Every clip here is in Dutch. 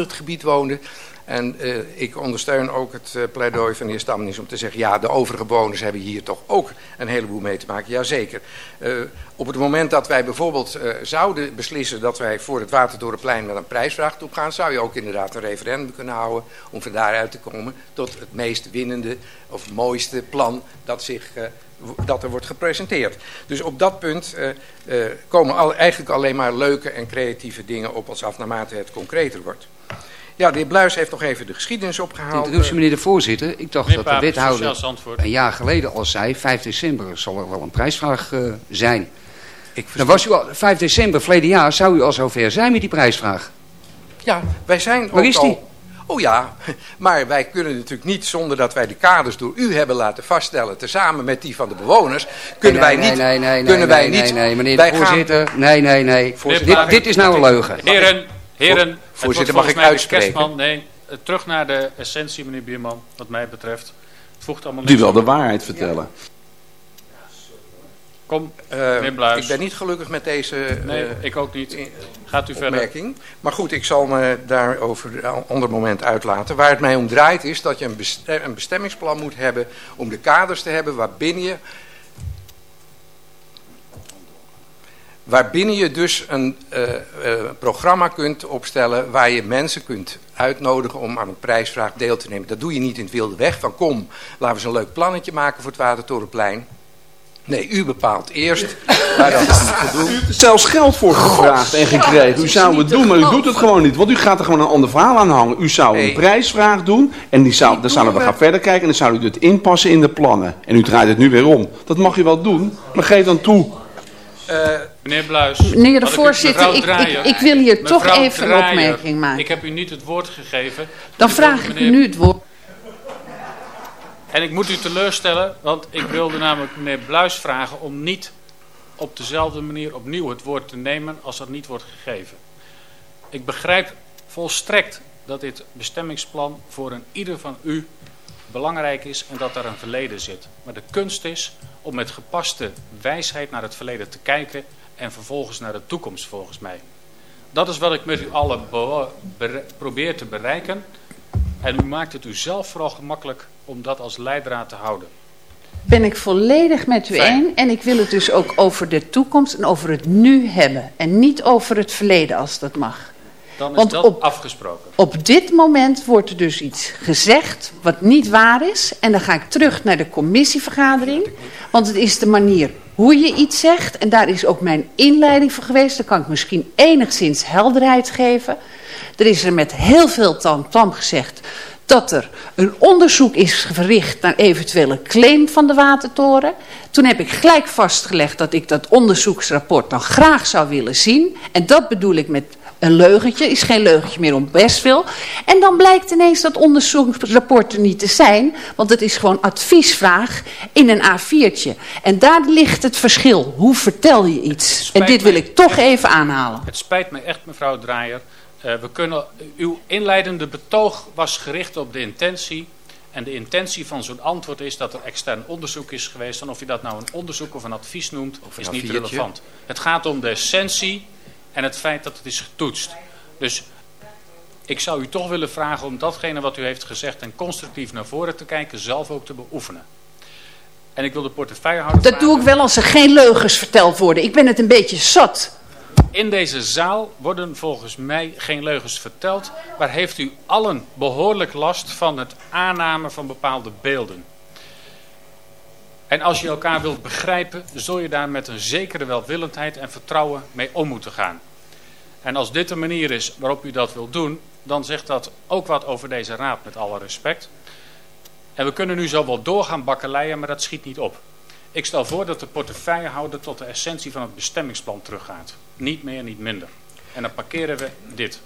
het gebied woonden. En uh, ik ondersteun ook het uh, pleidooi van de heer Stamnis om te zeggen... ja, de overige bewoners hebben hier toch ook een heleboel mee te maken. Jazeker. Uh, op het moment dat wij bijvoorbeeld zouden beslissen... dat wij voor het Watertorenplein met een prijsvraag toe gaan... zou je ook inderdaad een referendum kunnen houden... om van daaruit te komen tot het meest winnende of mooiste plan... dat, zich, dat er wordt gepresenteerd. Dus op dat punt komen al, eigenlijk alleen maar leuke en creatieve dingen op... als af naarmate het concreter wordt. Ja, de heer Bluis heeft nog even de geschiedenis opgehaald. Interruptie, meneer de voorzitter. Ik dacht dat de wethouder een jaar geleden al zei... 5 december zal er wel een prijsvraag uh, zijn. Ik Dan was u al, 5 december verleden jaar zou u al zover zijn met die prijsvraag. Ja, wij zijn Waar is die? Oh ja, maar wij kunnen natuurlijk niet zonder dat wij de kaders door u hebben laten vaststellen, tezamen met die van de bewoners, kunnen nee, wij niet... Nee, nee, nee, kunnen nee, wij nee, niet, nee, meneer de voorzitter, gaan... nee, nee, nee. Dit, dit is nou een leugen. Heren, heren, voorzitter, mag ik uitspreken? Kerstman, nee, terug naar de essentie, meneer Bierman, wat mij betreft. Het voegt allemaal Die wil de waarheid vertellen. Ja. Kom, uh, meneer Bluis. Ik ben niet gelukkig met deze Nee, uh, ik ook niet. Gaat u opmerking. verder. Maar goed, ik zal me daarover een ander moment uitlaten. Waar het mij om draait is dat je een, bestem, een bestemmingsplan moet hebben... om de kaders te hebben waarbinnen je Waarbinnen je dus een uh, uh, programma kunt opstellen waar je mensen kunt uitnodigen om aan een prijsvraag deel te nemen. Dat doe je niet in het wilde weg van kom, laten we eens een leuk plannetje maken voor het Watertorenplein. Nee, u bepaalt eerst waar dat aan te doen. U heeft er zelfs geld voor gevraagd en gekregen. U zou het doen, maar u doet het gewoon niet. Want u gaat er gewoon een ander verhaal aan hangen. U zou een prijsvraag doen en die zou, dan zouden we gaan verder kijken en dan zou u het inpassen in de plannen. En u draait het nu weer om. Dat mag u wel doen, maar geef dan toe uh, meneer Bluis. Meneer de voorzitter, ik, ik, ik, wil hier toch even Draaier, een opmerking maken. Ik heb u niet het woord gegeven. Dan vraag ik meneer... u nu het woord. En ik moet u teleurstellen, want ik wilde namelijk meneer Bluis vragen om niet op dezelfde manier opnieuw het woord te nemen als dat niet wordt gegeven. Ik begrijp volstrekt dat dit bestemmingsplan voor een ieder van u belangrijk is en dat daar een verleden zit. Maar de kunst is om met gepaste wijsheid naar het verleden te kijken en vervolgens naar de toekomst volgens mij. Dat is wat ik met u allen probeer te bereiken. En u maakt het u zelf vooral gemakkelijk om dat als leidraad te houden. Ben ik volledig met u eens. En ik wil het dus ook over de toekomst en over het nu hebben. En niet over het verleden als dat mag. Dan is Want dat op, afgesproken. Op dit moment wordt er dus iets gezegd wat niet waar is. En dan ga ik terug naar de commissievergadering. Want het is de manier hoe je iets zegt. En daar is ook mijn inleiding voor geweest. Dan kan ik misschien enigszins helderheid geven. Er is er met heel veel tam-tam gezegd dat er een onderzoek is verricht naar eventuele claim van de watertoren. Toen heb ik gelijk vastgelegd dat ik dat onderzoeksrapport dan graag zou willen zien. En dat bedoel ik met een leugentje, is geen leugentje meer om best veel. En dan blijkt ineens dat onderzoeksrapport er niet te zijn, want het is gewoon adviesvraag in een A4'tje. En daar ligt het verschil. Hoe vertel je iets? En dit wil ik toch echt, even aanhalen. Het spijt me echt, mevrouw Draaier. Uh, we kunnen, uw inleidende betoog was gericht op de intentie. En de intentie van zo'n antwoord is dat er extern onderzoek is geweest. En of je dat nou een onderzoek of een advies noemt, of is niet relevant. Het gaat om de essentie en het feit dat het is getoetst. Dus ik zou u toch willen vragen om datgene wat u heeft gezegd en constructief naar voren te kijken, zelf ook te beoefenen. En ik wil de portefeuillehouder Dat vragen, doe ik wel als er geen leugens verteld worden. Ik ben het een beetje zat. In deze zaal worden volgens mij geen leugens verteld, maar heeft u allen behoorlijk last van het aannemen van bepaalde beelden. En als je elkaar wilt begrijpen, zul je daar met een zekere welwillendheid en vertrouwen mee om moeten gaan. En als dit de manier is waarop u dat wilt doen, dan zegt dat ook wat over deze raad met alle respect. En we kunnen nu zo wel doorgaan bakkeleien, maar dat schiet niet op. Ik stel voor dat de portefeuillehouder tot de essentie van het bestemmingsplan teruggaat. Niet meer, niet minder. En dan parkeren we dit.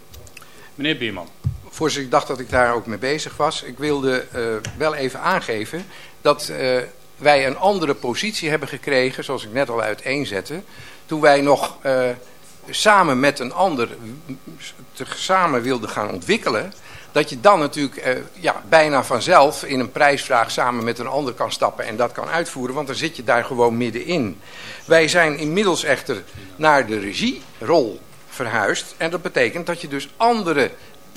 Meneer Bierman. Voorzitter, ik dacht dat ik daar ook mee bezig was. Ik wilde uh, wel even aangeven dat uh, wij een andere positie hebben gekregen, zoals ik net al uiteenzette, toen wij nog uh, samen met een ander samen wilden gaan ontwikkelen, dat je dan natuurlijk uh, ja, bijna vanzelf in een prijsvraag samen met een ander kan stappen en dat kan uitvoeren, want dan zit je daar gewoon middenin. Wij zijn inmiddels echter naar de regierol verhuisd en dat betekent dat je dus andere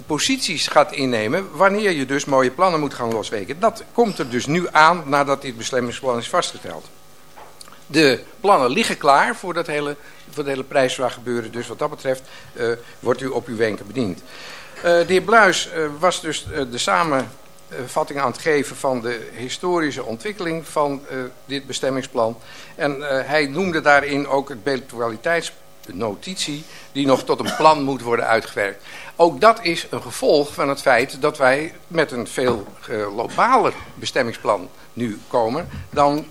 posities gaat innemen wanneer je dus mooie plannen moet gaan losweken. Dat komt er dus nu aan nadat dit bestemmingsplan is vastgesteld. De plannen liggen klaar voor, dat hele, voor het hele prijsvraag gebeuren. Dus wat dat betreft uh, wordt u op uw wenken bediend. Uh, de heer Bluis uh, was dus de samenvatting aan het geven van de historische ontwikkeling van dit bestemmingsplan. En hij noemde daarin ook het beeldkwaliteitsnotitie die nog tot een plan moet worden uitgewerkt. Ook dat is een gevolg van het feit dat wij met een veel globaler bestemmingsplan nu komen dan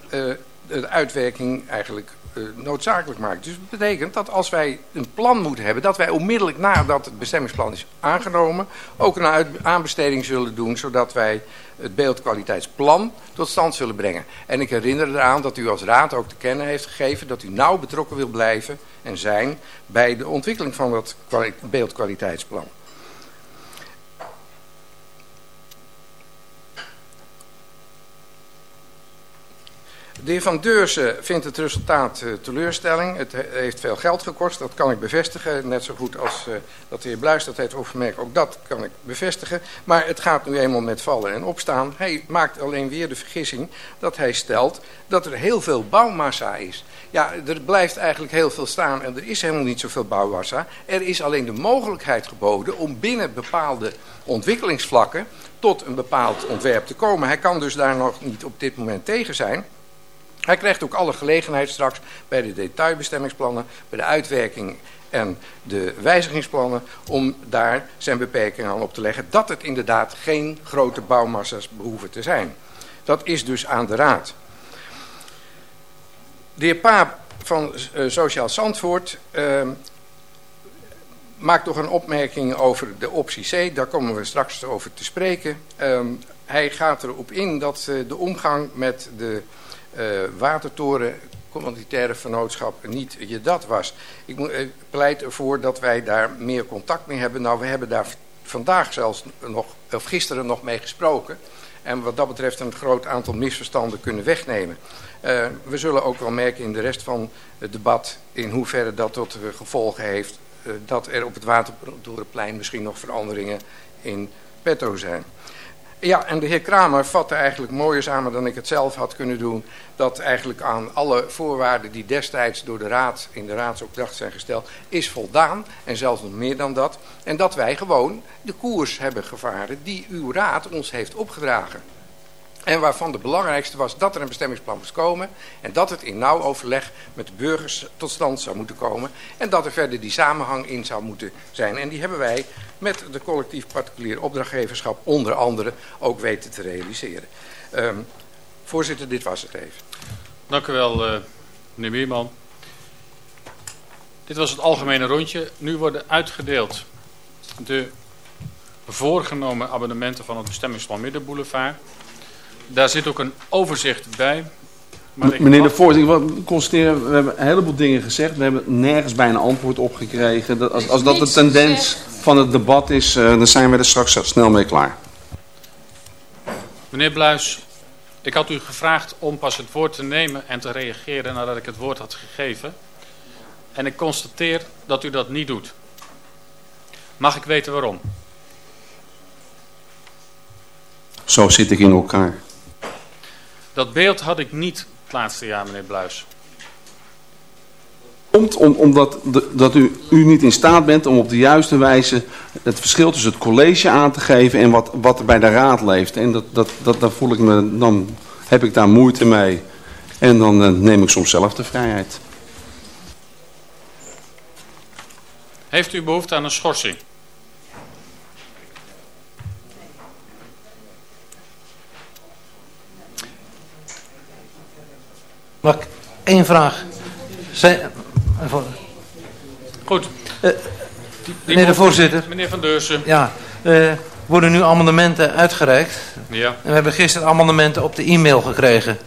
de uitwerking eigenlijk uh, noodzakelijk maakt. Dus dat betekent dat als wij een plan moeten hebben... dat wij onmiddellijk nadat het bestemmingsplan is aangenomen... ook een aanbesteding zullen doen... zodat wij het beeldkwaliteitsplan tot stand zullen brengen. En ik herinner eraan dat u als raad ook te kennen heeft gegeven... dat u nauw betrokken wil blijven en zijn... bij de ontwikkeling van dat beeldkwaliteitsplan. De heer Van Deursen vindt het resultaat uh, teleurstelling. Het heeft veel geld gekost, dat kan ik bevestigen. Net zo goed als uh, dat de heer Bluis dat heeft opgemerkt, ook dat kan ik bevestigen. Maar het gaat nu eenmaal met vallen en opstaan. Hij maakt alleen weer de vergissing dat hij stelt dat er heel veel bouwmassa is. Ja, er blijft eigenlijk heel veel staan en er is helemaal niet zoveel bouwmassa. Er is alleen de mogelijkheid geboden om binnen bepaalde ontwikkelingsvlakken tot een bepaald ontwerp te komen. Hij kan dus daar nog niet op dit moment tegen zijn... Hij krijgt ook alle gelegenheid straks bij de detailbestemmingsplannen, bij de uitwerking en de wijzigingsplannen om daar zijn beperkingen aan op te leggen. Dat het inderdaad geen grote bouwmassa's behoeven te zijn. Dat is dus aan de raad. De heer Paap van uh, Sociaal Zandvoort uh, maakt nog een opmerking over de optie C. Daar komen we straks over te spreken. Uh, hij gaat erop in dat uh, de omgang met de uh, watertoren commanditaire vernootschap niet je dat was. Ik uh, pleit ervoor dat wij daar meer contact mee hebben. Nou, we hebben daar vandaag zelfs nog, of gisteren nog mee gesproken. En wat dat betreft een groot aantal misverstanden kunnen wegnemen. Uh, we zullen ook wel merken in de rest van het debat in hoeverre dat tot gevolgen heeft. Dat er op het Watertorenplein misschien nog veranderingen in petto zijn. Ja, en de heer Kramer vatte eigenlijk mooier samen dan ik het zelf had kunnen doen. Dat eigenlijk aan alle voorwaarden die destijds door de raad in de raadsopdracht zijn gesteld, is voldaan. En zelfs nog meer dan dat. En dat wij gewoon de koers hebben gevaren die uw raad ons heeft opgedragen. En waarvan de belangrijkste was dat er een bestemmingsplan moest komen. En dat het in nauw overleg met de burgers tot stand zou moeten komen. En dat er verder die samenhang in zou moeten zijn. En die hebben wij met de collectief particulier opdrachtgeverschap onder andere ook weten te realiseren. Um, voorzitter, dit was het even. Dank u wel, uh, meneer Meerman. Dit was het algemene rondje. Nu worden uitgedeeld de voorgenomen abonnementen van het bestemmingsplan Middenboulevard. Daar zit ook een overzicht bij. Meneer de voorzitter, we constateren, we hebben een heleboel dingen gezegd. We hebben nergens bijna antwoord op gekregen. Dat, als, als dat de tendens van het debat is, uh, dan zijn we er straks snel mee klaar. Meneer Bluis, ik had u gevraagd om pas het woord te nemen en te reageren nadat ik het woord had gegeven. En ik constateer dat u dat niet doet. Mag ik weten waarom? Zo zit ik in elkaar. Dat beeld had ik niet het laatste jaar, meneer Bluis. Komt om, omdat de, dat u, u niet in staat bent om op de juiste wijze het verschil tussen het college aan te geven en wat, wat er bij de raad leeft. En dat, dat, dat, dan voel ik me, dan heb ik daar moeite mee. En dan uh, neem ik soms zelf de vrijheid. Heeft u behoefte aan een schorsing? Mag ik één vraag? Zijn, Goed. Uh, meneer de voorzitter. Meneer Van Deursen. Ja, uh, worden nu amendementen uitgereikt. Ja. En we hebben gisteren amendementen op de e-mail gekregen.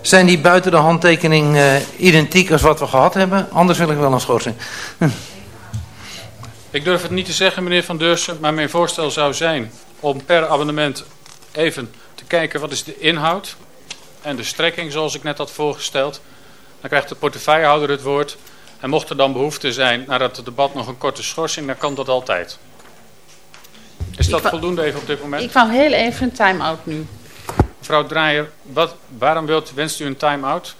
Zijn die buiten de handtekening uh, identiek als wat we gehad hebben? Anders wil ik wel een schorsing. Hm. Ik durf het niet te zeggen, meneer Van Deursen, maar mijn voorstel zou zijn om per abonnement even te kijken wat is de inhoud en de strekking zoals ik net had voorgesteld. Dan krijgt de portefeuillehouder het woord. En mocht er dan behoefte zijn, nadat het debat nog een korte schorsing, dan kan dat altijd. Is dat voldoende even op dit moment? Ik wou heel even een time-out nu. Mevrouw Draaier, wat, waarom wilt, wenst u een time-out?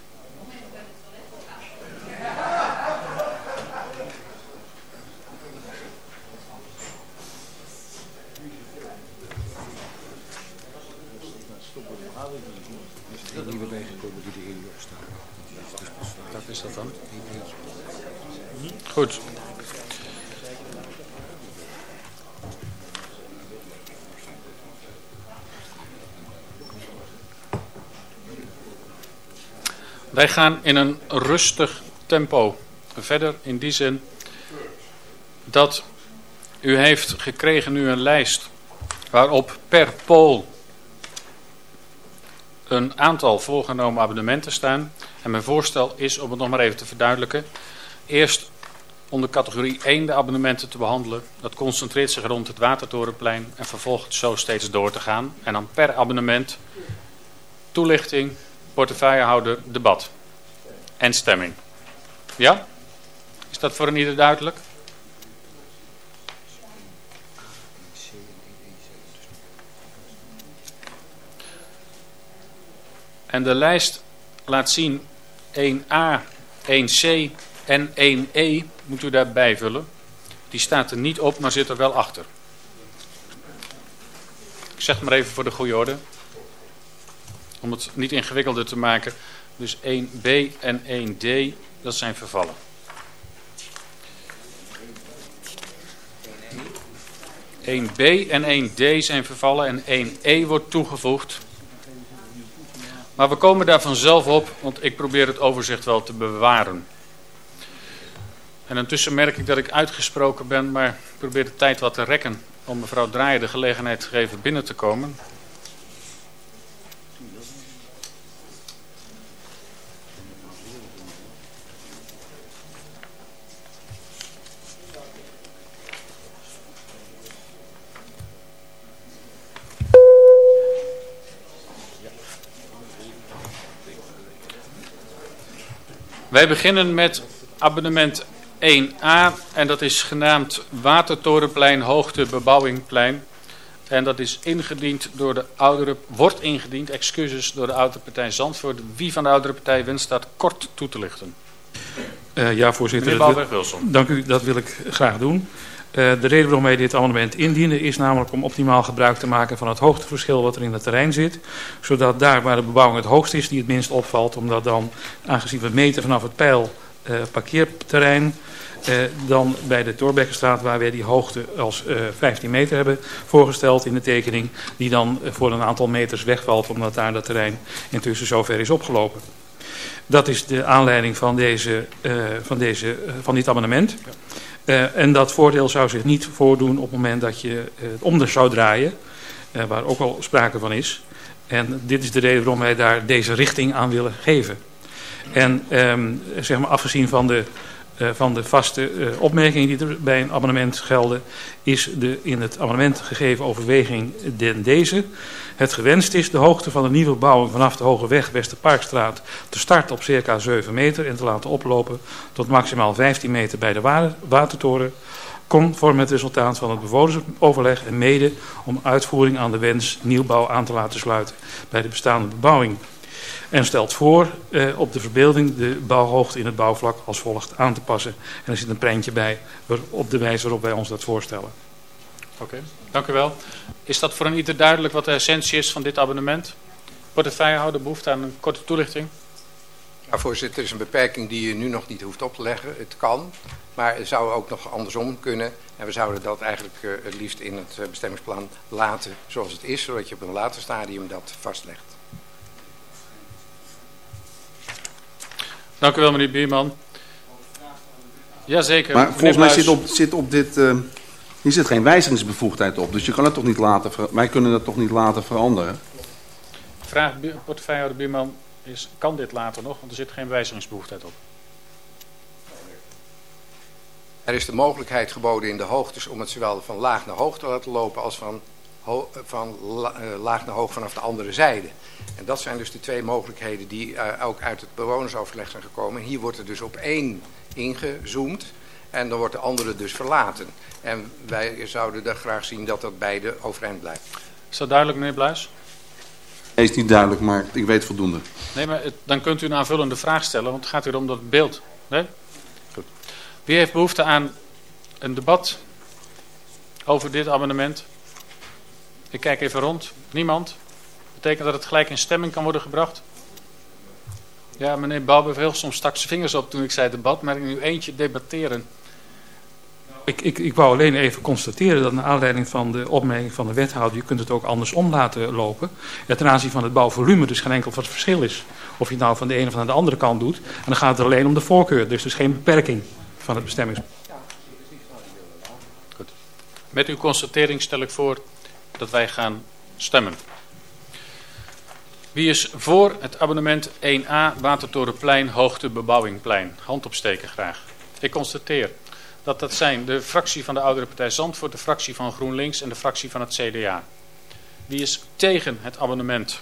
Is dat dan? Goed. Wij gaan in een rustig tempo verder in die zin dat u heeft gekregen nu een lijst waarop per pool een aantal voorgenomen abonnementen staan. En mijn voorstel is, om het nog maar even te verduidelijken, eerst onder categorie 1 de abonnementen te behandelen. Dat concentreert zich rond het Watertorenplein en vervolgens zo steeds door te gaan. En dan per abonnement toelichting, portefeuillehouder, debat en stemming. Ja? Is dat voor een ieder duidelijk? En de lijst laat zien 1a, 1c en 1e moet u daarbij vullen. Die staat er niet op, maar zit er wel achter. Ik zeg maar even voor de goede orde. Om het niet ingewikkelder te maken. Dus 1b en 1d, dat zijn vervallen. Een b en 1d zijn vervallen en 1e wordt toegevoegd. Maar we komen daar vanzelf op, want ik probeer het overzicht wel te bewaren. En intussen merk ik dat ik uitgesproken ben, maar ik probeer de tijd wat te rekken om mevrouw Draaier de gelegenheid te geven binnen te komen. Wij beginnen met abonnement 1a en dat is genaamd Watertorenplein Hoogte Bebouwingplein. En dat is ingediend door de oudere, wordt ingediend, excuses, door de oudere partij Zandvoort. Wie van de oudere partij wenst dat kort toe te lichten? Uh, ja, voorzitter. Meneer Dank u, dat wil ik graag doen. Uh, de reden waarom wij dit amendement indienen is namelijk om optimaal gebruik te maken van het hoogteverschil wat er in het terrein zit. Zodat daar waar de bebouwing het hoogst is die het minst opvalt. Omdat dan, aangezien we meten vanaf het pijl uh, parkeerterrein, uh, dan bij de Torbekkenstraat waar wij die hoogte als 15 meter hebben voorgesteld in de tekening. Die dan voor een aantal meters wegvalt omdat daar dat terrein intussen zover is opgelopen. Dat is de aanleiding van, deze, van, deze, van dit amendement. Uh, en dat voordeel zou zich niet voordoen op het moment dat je uh, het om zou draaien, uh, waar ook al sprake van is. En dit is de reden waarom wij daar deze richting aan willen geven. En um, zeg maar afgezien van de, van de vaste opmerkingen die er bij een abonnement gelden, is de in het abonnement gegeven overweging den deze. Het gewenst is de hoogte van de nieuwe bebouwing vanaf de Hoge Weg Westerparkstraat te starten op circa 7 meter en te laten oplopen tot maximaal 15 meter bij de watertoren conform het resultaat van het bewonersoverleg en mede om uitvoering aan de wens nieuwbouw aan te laten sluiten bij de bestaande bebouwing. En stelt voor eh, op de verbeelding de bouwhoogte in het bouwvlak als volgt aan te passen. En er zit een prentje bij op de wijze waarop wij ons dat voorstellen. Oké, dank u wel. Is dat voor een ieder duidelijk wat de essentie is van dit abonnement? Portefeuillehouder behoefte aan een korte toelichting? Ja, voorzitter, er is een beperking die je nu nog niet hoeft op te leggen. Het kan, maar het zou ook nog andersom kunnen. En we zouden dat eigenlijk uh, het liefst in het uh, bestemmingsplan laten zoals het is, zodat je op een later stadium dat vastlegt. Dank u wel, meneer Bierman. Jazeker. Maar volgens mij zit op, zit op dit... Uh hier zit geen wijzigingsbevoegdheid op, dus je kan het toch niet laten, wij kunnen dat toch niet laten veranderen? Vraag portefeuillehouder Bierman is, kan dit later nog, want er zit geen wijzigingsbevoegdheid op. Er is de mogelijkheid geboden in de hoogtes om het zowel van laag naar hoog te laten lopen als van, van uh, laag naar hoog vanaf de andere zijde. En dat zijn dus de twee mogelijkheden die uh, ook uit het bewonersoverleg zijn gekomen. Hier wordt er dus op één ingezoomd. En dan wordt de andere dus verlaten. En wij zouden er graag zien dat dat beide overeind blijft. Is dat duidelijk, meneer Bluis? Nee, is niet duidelijk, maar ik weet voldoende. Nee, maar dan kunt u een aanvullende vraag stellen, want het gaat hier om dat beeld. Nee? Goed. Wie heeft behoefte aan een debat over dit amendement? Ik kijk even rond. Niemand? Betekent dat het gelijk in stemming kan worden gebracht? Ja, meneer Bouw heeft soms stak zijn vingers op toen ik zei debat, maar ik nu eentje debatteren. Ik, ik, ik wou alleen even constateren dat naar aanleiding van de opmerking van de wethouder... je kunt het ook andersom laten lopen. En ten aanzien van het bouwvolume dus geen enkel wat verschil is. Of je het nou van de ene of van de andere kant doet. En dan gaat het alleen om de voorkeur. Dus dus geen beperking van het bestemmings. Goed. Met uw constatering stel ik voor dat wij gaan stemmen. Wie is voor het abonnement 1A Watertorenplein Hoogte Bebouwingplein? Hand opsteken graag. Ik constateer dat dat zijn de fractie van de Oudere Partij Zandvoort, de fractie van GroenLinks en de fractie van het CDA. Wie is tegen het abonnement?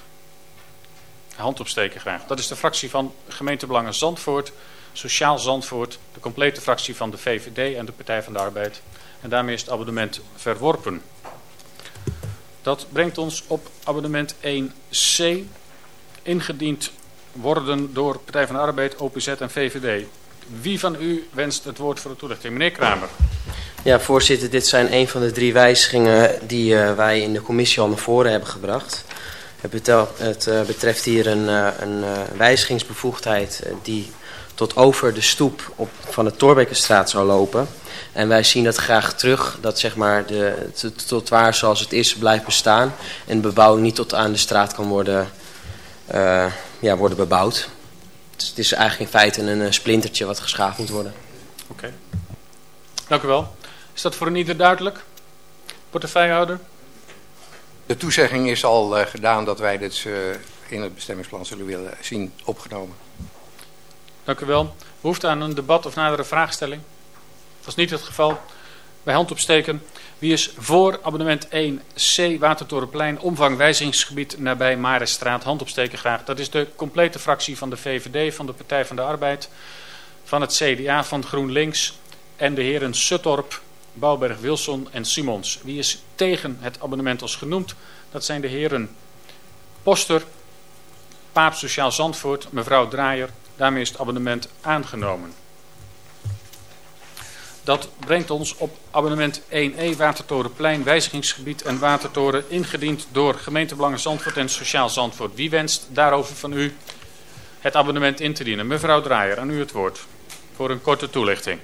Hand opsteken graag. Dat is de fractie van gemeentebelangen Zandvoort, Sociaal Zandvoort, de complete fractie van de VVD en de Partij van de Arbeid. En daarmee is het abonnement verworpen. Dat brengt ons op abonnement 1C, ingediend worden door Partij van de Arbeid, OPZ en VVD. Wie van u wenst het woord voor de toelichting? Meneer Kramer. Ja, voorzitter, dit zijn een van de drie wijzigingen die uh, wij in de commissie al naar voren hebben gebracht. Het, betel, het uh, betreft hier een, uh, een wijzigingsbevoegdheid die tot over de stoep op, van de Torbekkenstraat zou lopen. En wij zien dat graag terug, dat zeg maar de, tot waar zoals het is blijft bestaan. En de bebouwing niet tot aan de straat kan worden, ja, worden bebouwd. Dus het is eigenlijk in feite een eh, splintertje wat geschaafd moet worden. Oké. Dank u wel. Is dat voor een ieder duidelijk? Portefeuillehouder? De toezegging is al uh, gedaan dat wij dit uh, in het bestemmingsplan zullen willen zien opgenomen. Dank u wel. Behoefte aan een debat of nadere vraagstelling? Dat is niet het geval. Bij hand opsteken. Wie is voor abonnement 1C Watertorenplein omvang wijzigingsgebied nabij Marenstraat? Hand opsteken graag. Dat is de complete fractie van de VVD, van de Partij van de Arbeid, van het CDA, van GroenLinks en de heren Suttorp, Bouwberg, Wilson en Simons. Wie is tegen het abonnement als genoemd? Dat zijn de heren Poster, Paap Sociaal Zandvoort, mevrouw Draaier. Daarmee is het abonnement aangenomen. Dat brengt ons op abonnement 1E Watertorenplein wijzigingsgebied en Watertoren ingediend door gemeentebelangen Zandvoort en Sociaal Zandvoort. Wie wenst daarover van u het abonnement in te dienen? Mevrouw Draaier, aan u het woord voor een korte toelichting.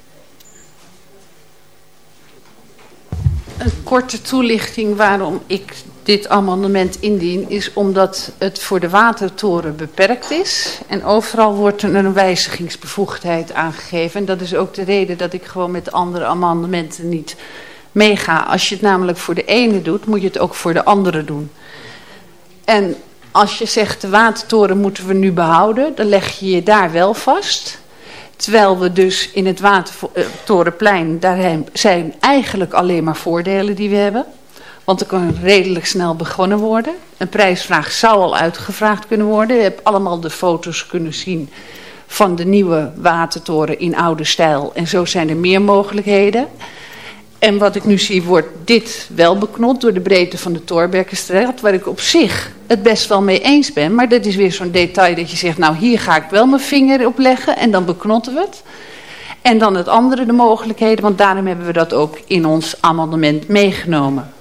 Een korte toelichting waarom ik dit amendement indien... is omdat het voor de watertoren beperkt is. En overal wordt er een wijzigingsbevoegdheid aangegeven. En dat is ook de reden dat ik gewoon met andere amendementen niet meega. Als je het namelijk voor de ene doet, moet je het ook voor de andere doen. En als je zegt de watertoren moeten we nu behouden... dan leg je je daar wel vast... Terwijl we dus in het Watertorenplein, daar zijn eigenlijk alleen maar voordelen die we hebben. Want er kan redelijk snel begonnen worden. Een prijsvraag zou al uitgevraagd kunnen worden. Je hebt allemaal de foto's kunnen zien van de nieuwe watertoren in oude stijl. En zo zijn er meer mogelijkheden. En wat ik nu zie, wordt dit wel beknot door de breedte van de Torbekkenstraat. Waar ik op zich het best wel mee eens ben. Maar dat is weer zo'n detail dat je zegt, nou hier ga ik wel mijn vinger op leggen. En dan beknotten we het. En dan het andere, de mogelijkheden. Want daarom hebben we dat ook in ons amendement meegenomen.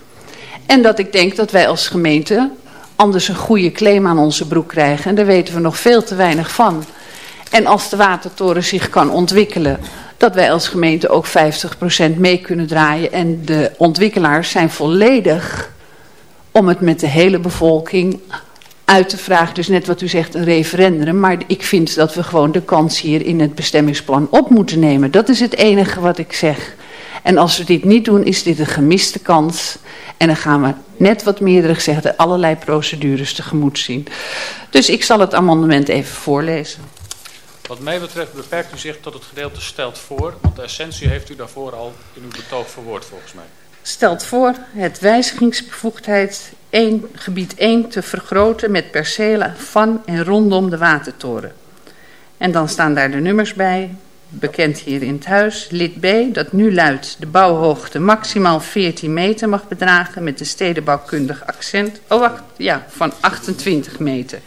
En dat ik denk dat wij als gemeente anders een goede claim aan onze broek krijgen. En daar weten we nog veel te weinig van. En als de watertoren zich kan ontwikkelen, dat wij als gemeente ook 50% mee kunnen draaien. En de ontwikkelaars zijn volledig om het met de hele bevolking uit te vragen. Dus net wat u zegt, een referendum. Maar ik vind dat we gewoon de kans hier in het bestemmingsplan op moeten nemen. Dat is het enige wat ik zeg. En als we dit niet doen, is dit een gemiste kans. En dan gaan we net wat meerdere gezegd allerlei procedures tegemoet zien. Dus ik zal het amendement even voorlezen. Wat mij betreft beperkt u zich tot het gedeelte stelt voor, want de essentie heeft u daarvoor al in uw betoog verwoord volgens mij. Stelt voor het wijzigingsbevoegdheid 1, gebied 1 te vergroten met percelen van en rondom de watertoren. En dan staan daar de nummers bij. Bekend hier in het huis. Lid B, dat nu luidt de bouwhoogte maximaal 14 meter mag bedragen met de stedenbouwkundig accent oh, ja, van 28 meter.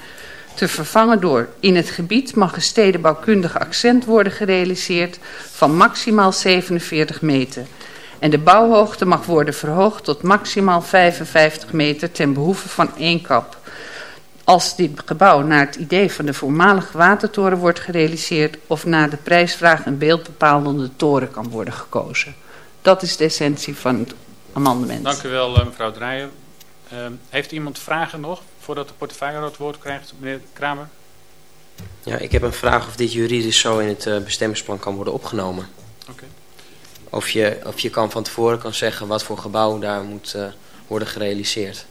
Te vervangen door in het gebied mag een stedenbouwkundig accent worden gerealiseerd van maximaal 47 meter. En de bouwhoogte mag worden verhoogd tot maximaal 55 meter ten behoeve van één kap als dit gebouw naar het idee van de voormalige watertoren wordt gerealiseerd of naar de prijsvraag een beeldbepalende toren kan worden gekozen. Dat is de essentie van het amendement. Dank u wel eh, mevrouw Drijen. Uh, heeft iemand vragen nog voordat de portefeuille het woord krijgt, meneer Kramer? Ja, ik heb een vraag of dit juridisch zo in het uh, bestemmingsplan kan worden opgenomen. Okay. Of, je, of je kan van tevoren kan zeggen wat voor gebouw daar moet uh, worden gerealiseerd.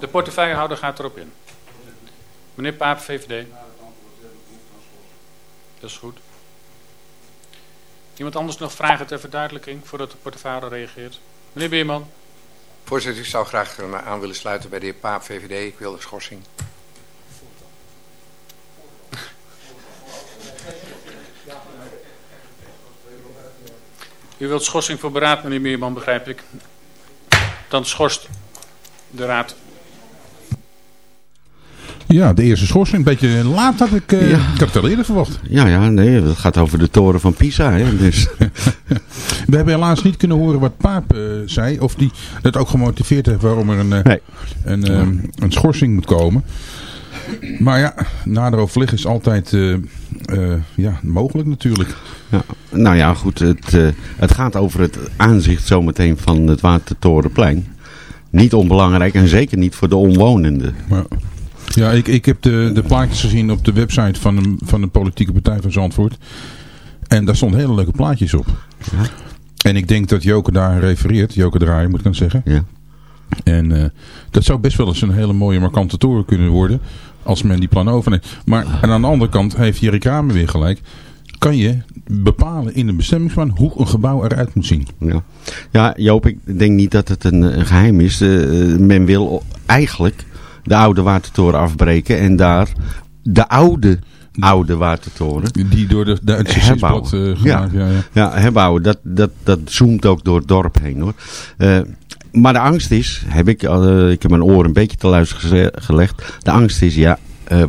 De portefeuillehouder gaat erop in. Meneer Paap, VVD. Dat is goed. Iemand anders nog vragen ter verduidelijking voordat de portefeuillehouder reageert? Meneer Beerman. Voorzitter, ik zou graag aan willen sluiten bij de heer Paap, VVD. Ik wil de schorsing. U wilt schorsing voor beraad, meneer Meerman, begrijp ik. Dan schorst de raad ja, de eerste schorsing. Een beetje laat had ik, uh, ik had het al eerder verwacht. Ja, ja, nee, het gaat over de toren van Pisa. Hè, dus. We hebben helaas niet kunnen horen wat Paap uh, zei. Of die dat ook gemotiveerd heeft waarom er een, uh, nee. een, een schorsing moet komen. Maar ja, nader overleg is altijd ja, mogelijk natuurlijk. Ja, nou ja, goed. Het, het gaat over het aanzicht zometeen van het Watertorenplein. Niet onbelangrijk en zeker niet voor de omwonenden. Ja. Ja, ik, ik heb de, de plaatjes gezien op de website van een, van de politieke partij van Zandvoort. En daar stonden hele leuke plaatjes op. Ja. En ik denk dat Joke daar refereert. Joke Draaien moet ik dan zeggen. Ja. En uh, dat zou best wel eens een hele mooie markante toren kunnen worden. Als men die plan overneemt. Maar en aan de andere kant heeft Jerry Kramer weer gelijk. Kan je bepalen in een bestemmingsplan hoe een gebouw eruit moet zien. Ja, ja Joop, ik denk niet dat het een, een geheim is. Uh, men wil eigenlijk de oude watertoren afbreken en daar de oude oude watertoren. Die door de Duitse herbouwen. Uh, gemaakt, ja, ja, ja. ja, herbouwen. Dat, dat, dat zoomt ook door het dorp heen hoor. Uh, maar de angst is, heb ik, uh, ik heb mijn oren een beetje te luisteren gelegd. De angst is, ja,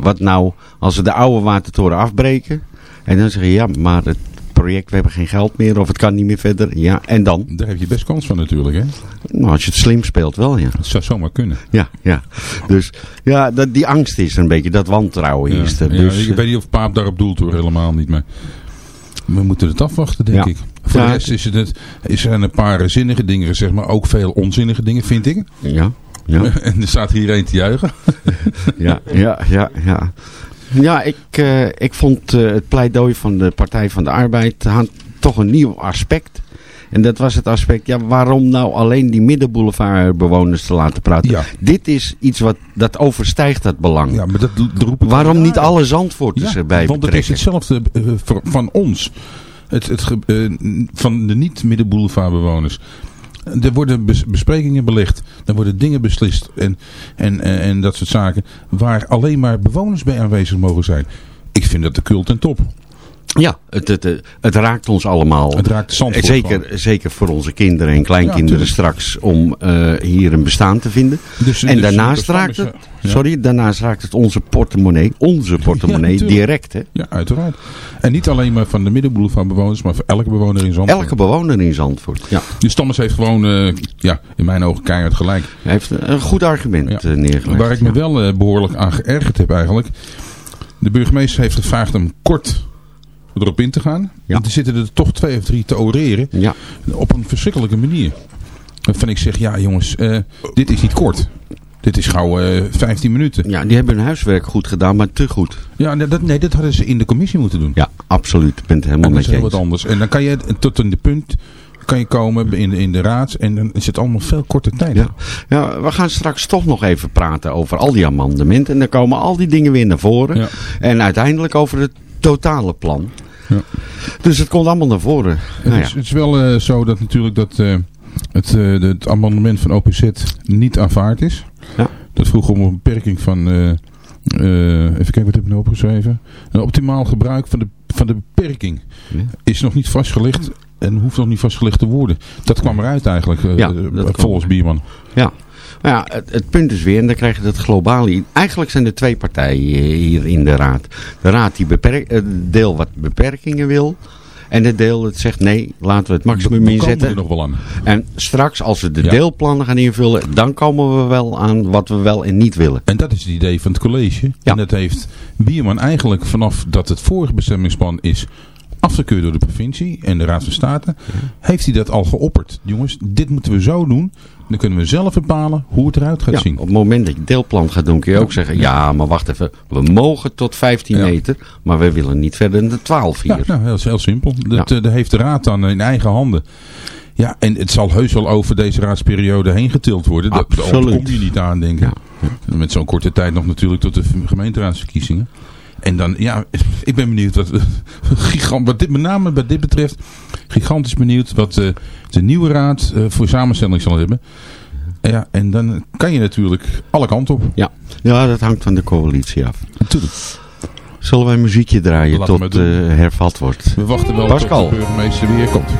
wat nou als we de oude watertoren afbreken. En dan zeggen ja, maar het project, we hebben geen geld meer of het kan niet meer verder. Ja, en dan? Daar heb je best kans van natuurlijk, hè? Nou, als je het slim speelt wel, ja. Dat zou zomaar kunnen. Ja, ja. Dus ja, dat, die angst is er een beetje, dat wantrouwen ja, is er. Dus, ja, ik weet niet of Paap daarop doelt hoor, helemaal niet, maar... We moeten het afwachten, denk ik. Voor de rest is, het, is er een paar zinnige dingen gezegd, maar ook veel onzinnige dingen, vind ik. Ja. ja. en er staat hier een te juichen. ja, ja, ja, ja. Ja, ik, uh, ik vond uh, het pleidooi van de Partij van de Arbeid had toch een nieuw aspect. En dat was het aspect, ja, waarom nou alleen die middenboulevardbewoners te laten praten? Ja. Dit is iets wat dat overstijgt dat belang. Ja, maar dat roepen waarom niet alle Zandvoorters ja, erbij want betrekken? Want het is hetzelfde van ons. Het, het, van de niet-middenboulevardbewoners. Er worden besprekingen belegd. Er worden dingen beslist. En, en, en, en, dat soort zaken. Waar alleen maar bewoners bij aanwezig mogen zijn. Ik vind dat de cult en top. Ja, het, het, het, raakt ons allemaal. Het raakt Zandvoort zeker, zeker voor onze kinderen en kleinkinderen ja, straks om uh, hier een bestaan te vinden. Dus, en dus daarnaast raakt het, ja. sorry, daarnaast raakt het onze portemonnee, onze portemonnee ja, direct. Hè? Ja, uiteraard. En niet alleen maar van de middenboulevard bewoners, maar voor elke bewoner in Zandvoort. Elke bewoner in Zandvoort, ja. Dus Thomas heeft gewoon, uh, ja, in mijn ogen keihard gelijk. Hij heeft een goed argument neergelegd. Waar ik me wel behoorlijk aan geërgerd heb eigenlijk. De burgemeester heeft gevraagd om kort erop in te gaan. Ja. En er zitten er toch twee of drie te oreren. Ja. Op een verschrikkelijke manier. Waarvan ik zeg, ja jongens, uh, dit is niet kort. Dit is gauw uh, eh, 15 minuten. Ja, die hebben hun huiswerk goed gedaan, maar te goed. Ja, nee dat, nee, dat hadden ze in de commissie moeten doen. Ja, absoluut. Ik ben het helemaal met je eens. wat anders. En dan kan je tot een punt kan je komen in, in de raad en dan is het allemaal veel korte tijd. Ja. ja, we gaan straks toch nog even praten over al die amendementen. En dan komen al die dingen weer naar voren. Ja. En uiteindelijk over het totale plan. Ja. Dus het komt allemaal naar voren. Het, nou ja. is, het is wel uh, zo dat natuurlijk dat uh, het, uh, het amendement van OPZ niet aanvaard is. Ja. Dat vroeg om een beperking van even kijken, wat heb ik nou opgeschreven? Een optimaal gebruik van de, van de beperking is nog niet vastgelegd en hoeft nog niet vastgelegd te worden. Dat kwam eruit eigenlijk, volgens Bierman. Ja, nou ja, het, het, punt is weer, en dan krijg je dat globale... Eigenlijk zijn er twee partijen hier in de raad. De raad die beperk, het deel wat beperkingen wil... En het deel dat zegt nee, laten we het maximum inzetten. er nog wel aan. En straks als we de deelplannen gaan invullen, dan komen we wel aan wat we wel en niet willen. En dat is het idee van het college. Ja. En dat heeft Bierman eigenlijk vanaf dat het vorige bestemmingsplan is afgekeurd door de provincie en de Raad van State, heeft hij dat al geopperd. Jongens, dit moeten we zo doen. Dan kunnen we zelf bepalen hoe het eruit gaat zien. Op het moment dat je deelplan gaat doen, kun je ook zeggen... ja, maar wacht even, we mogen tot 15 meter... maar we willen niet verder dan de 12 hier. Ja, nou, heel, heel simpel. Dat, eh, dat heeft de Raad dan in eigen handen. Ja, en het zal heus wel over deze raadsperiode heen getild worden. Daar kom je niet aan, denk ik. Met zo'n korte tijd nog natuurlijk tot de gemeenteraadsverkiezingen. En dan, ja, ik ben benieuwd wat, gigant, wat dit, met name bij dit betreft, gigantisch benieuwd wat uh, de nieuwe raad uh, voor samenstelling zal hebben. Ja, en dan kan je natuurlijk alle kanten op. Ja, ja dat hangt van de coalitie af. Natuurlijk. Zullen wij muziekje draaien tot uh, hervat wordt? We wachten wel Pascal. tot de burgemeester weer komt.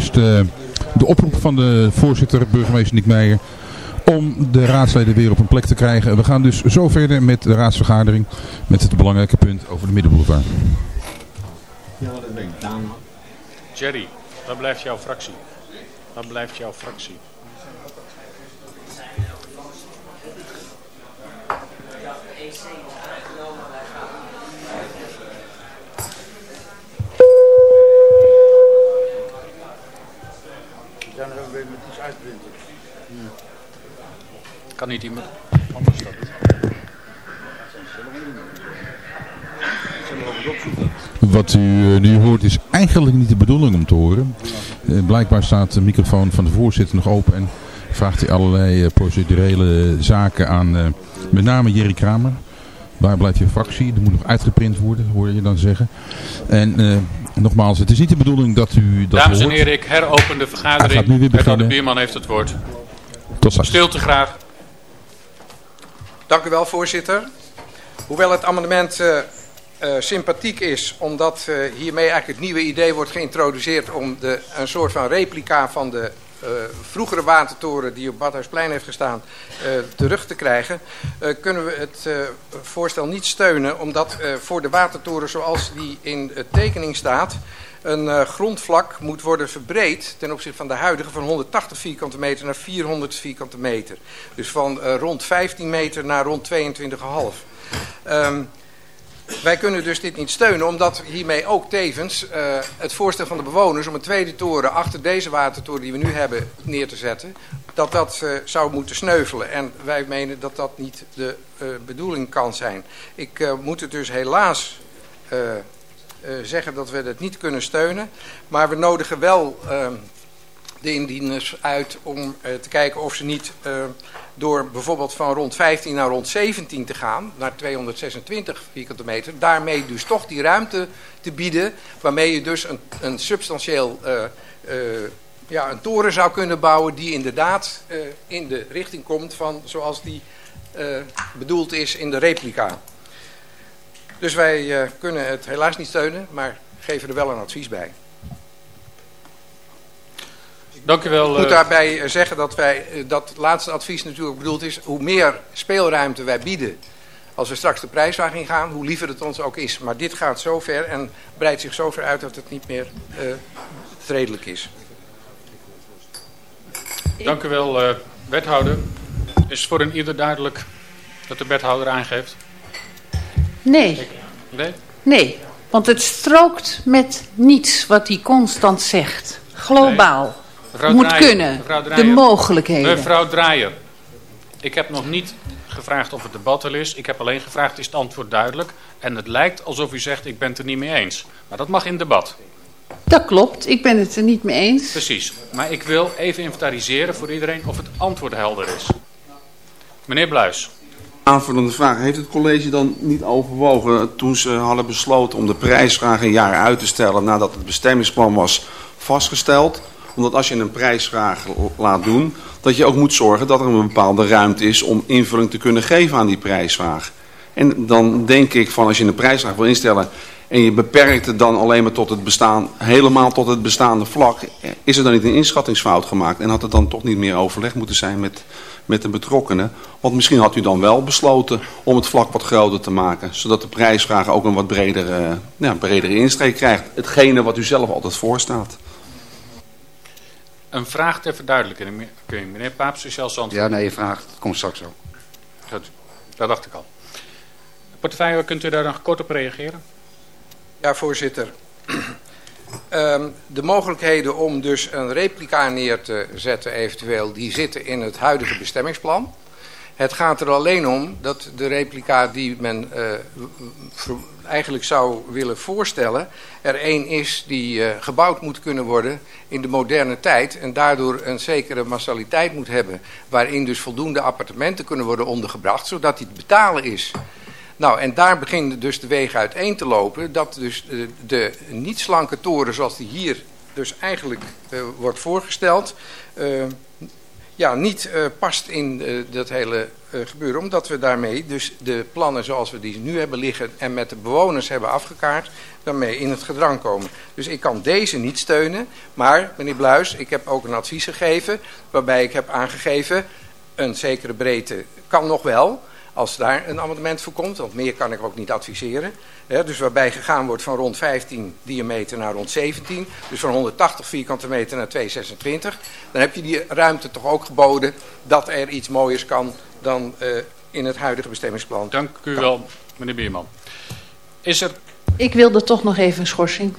Zojuist uh, de oproep van de voorzitter, burgemeester Nick Meijer, om de raadsleden weer op een plek te krijgen. We gaan dus zo verder met de raadsvergadering met het belangrijke punt over de Middenboulevard. Ja, dat ben ik. Jerry, waar blijft jouw fractie? Waar blijft jouw fractie? Kan niet iemand anders dat doen? Wat u uh, nu hoort is eigenlijk niet de bedoeling om te horen. Uh, blijkbaar staat de microfoon van de voorzitter nog open en vraagt hij allerlei uh, procedurele zaken aan met name Jerry Kramer. Waar blijft je fractie? Er moet nog uitgeprint worden, hoor je dan zeggen. En nogmaals, het is niet de bedoeling dat u dat Dames en heren, ik heropen de vergadering. Gaat nu weer beginnen. de Bierman heeft het woord. Tot straks. Stilte graag. Dank u wel, voorzitter. Hoewel het amendement uh, uh, sympathiek is, omdat uh, hiermee eigenlijk het nieuwe idee wordt geïntroduceerd om de, een soort van replica van de vroegere watertoren die op Badhuisplein heeft gestaan terug te krijgen, kunnen we het voorstel niet steunen, omdat voor de watertoren zoals die in de tekening staat, een grondvlak moet worden verbreed ten opzichte van de huidige van 180 vierkante meter naar 400 vierkante meter. Dus van rond 15 meter naar rond 22,5. Um, wij kunnen dus dit niet steunen, omdat hiermee ook tevens uh, het voorstel van de bewoners om een tweede toren achter deze watertoren die we nu hebben neer te zetten, dat dat uh, zou moeten sneuvelen. En wij menen dat dat niet de uh, bedoeling kan zijn. Ik moet het dus helaas zeggen dat we het niet kunnen steunen. Maar we nodigen wel uh, de indieners uit om te kijken of ze niet door bijvoorbeeld van rond 15 naar rond 17 te gaan, naar 226 vierkante meter, daarmee dus toch die ruimte te bieden, waarmee je dus een, een substantieel ja, een toren zou kunnen bouwen die inderdaad in de richting komt van zoals die bedoeld is in de replica. Dus wij uh, kunnen het helaas niet steunen, maar geven er wel een advies bij. Dank u wel. Ik moet eh, daarbij eh, zeggen dat wij dat laatste advies natuurlijk bedoeld is, hoe meer speelruimte wij bieden als we straks de prijsvraag ingaan, hoe liever het ons ook is. Maar dit gaat zo ver en breidt zich zo ver uit dat het niet meer uh, redelijk is. Dank u wel, uh, wethouder. Is voor een ieder duidelijk dat de wethouder aangeeft? Nee. Nee? Nee, want het strookt met niets wat hij constant zegt. Globaal. Nee. Moet Draaier, kunnen. De mogelijkheden. Mevrouw Draaier, ik heb nog niet gevraagd of het debat er is. Ik heb alleen gevraagd, is het antwoord duidelijk? En het lijkt alsof u zegt, ik ben het er niet mee eens. Maar dat mag in debat. Dat klopt, ik ben het er niet mee eens. Precies, maar ik wil even inventariseren voor iedereen of het antwoord helder is. Meneer Bluis aanvullende vraag. Heeft het college dan niet overwogen toen ze hadden besloten om de prijsvraag een jaar uit te stellen nadat het bestemmingsplan was vastgesteld? Omdat als je een prijsvraag laat doen, dat je ook moet zorgen dat er een bepaalde ruimte is om invulling te kunnen geven aan die prijsvraag. En dan denk ik van als je een prijsvraag wil instellen en je beperkt het dan alleen maar tot het bestaan, helemaal tot het bestaande vlak, is er dan niet een inschattingsfout gemaakt? En had het dan toch niet meer overleg moeten zijn met met de betrokkenen. Want misschien had u dan wel besloten om het vlak wat groter te maken. Zodat de prijsvraag ook een wat bredere, ja, bredere insteek krijgt. Hetgene wat u zelf altijd voorstaat. Een vraag ter verduidelijking. Meneer Paap, Sociaal Zand. Ja, nee, je vraagt. Komt straks. Goed, dat dacht ik al. Portefeuille, kunt u daar nog kort op reageren? Ja, voorzitter. Um, de mogelijkheden om dus een replica neer te zetten eventueel, die zitten in het huidige bestemmingsplan. Het gaat er alleen om dat de replica die men uh, eigenlijk zou willen voorstellen... er één is die uh, gebouwd moet kunnen worden in de moderne tijd... en daardoor een zekere massaliteit moet hebben... waarin dus voldoende appartementen kunnen worden ondergebracht... zodat die te betalen is... Nou, en daar beginnen dus de wegen uiteen te lopen. Dat dus de, de niet slanke toren zoals die hier dus eigenlijk uh, wordt voorgesteld... Ja, niet uh, past in dat hele gebeuren. Omdat we daarmee dus de plannen zoals we die nu hebben liggen... en met de bewoners hebben afgekaart... daarmee in het gedrang komen. Dus ik kan deze niet steunen. Maar, meneer Bluis, ik heb ook een advies gegeven... waarbij ik heb aangegeven... een zekere breedte kan nog wel als daar een amendement voor komt. Want meer kan ik ook niet adviseren. dus waarbij gegaan wordt van rond 15 diameter naar rond 17. Dus van 180 vierkante meter naar 226. Dan heb je die ruimte toch ook geboden dat er iets mooiers kan dan uh, in het huidige bestemmingsplan. Dank u wel, meneer Bierman. Is er... Ik wilde toch nog even een schorsing.